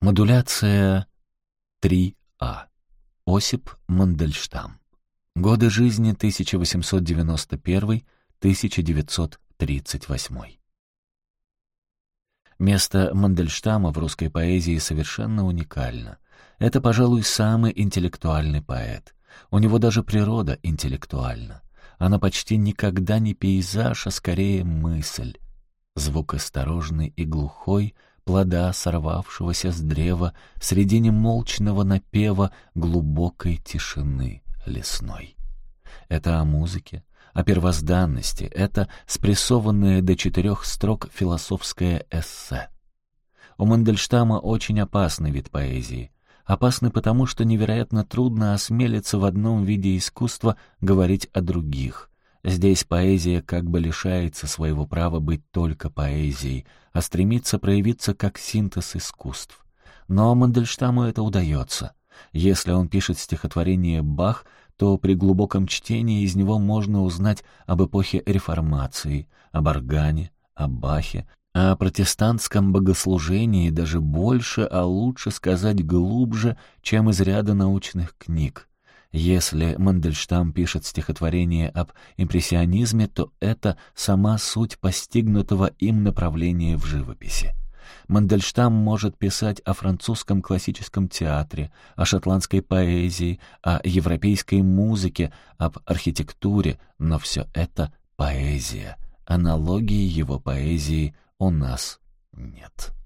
Модуляция 3А. Осип Мандельштам. Годы жизни 1891-1938. Место Мандельштама в русской поэзии совершенно уникально. Это, пожалуй, самый интеллектуальный поэт. У него даже природа интеллектуальна. Она почти никогда не пейзаж, а скорее мысль. Звук осторожный и глухой — плода, сорвавшегося с древа, среди немолчного напева глубокой тишины лесной. Это о музыке, о первозданности, это спрессованное до четырех строк философское эссе. У Мандельштама очень опасный вид поэзии. Опасный потому, что невероятно трудно осмелиться в одном виде искусства говорить о других, Здесь поэзия как бы лишается своего права быть только поэзией, а стремится проявиться как синтез искусств. Но Мандельштаму это удается. Если он пишет стихотворение «Бах», то при глубоком чтении из него можно узнать об эпохе реформации, об органе, о Бахе, о протестантском богослужении даже больше, а лучше сказать глубже, чем из ряда научных книг. Если Мандельштам пишет стихотворение об импрессионизме, то это сама суть постигнутого им направления в живописи. Мандельштам может писать о французском классическом театре, о шотландской поэзии, о европейской музыке, об архитектуре, но все это поэзия. Аналогии его поэзии у нас нет.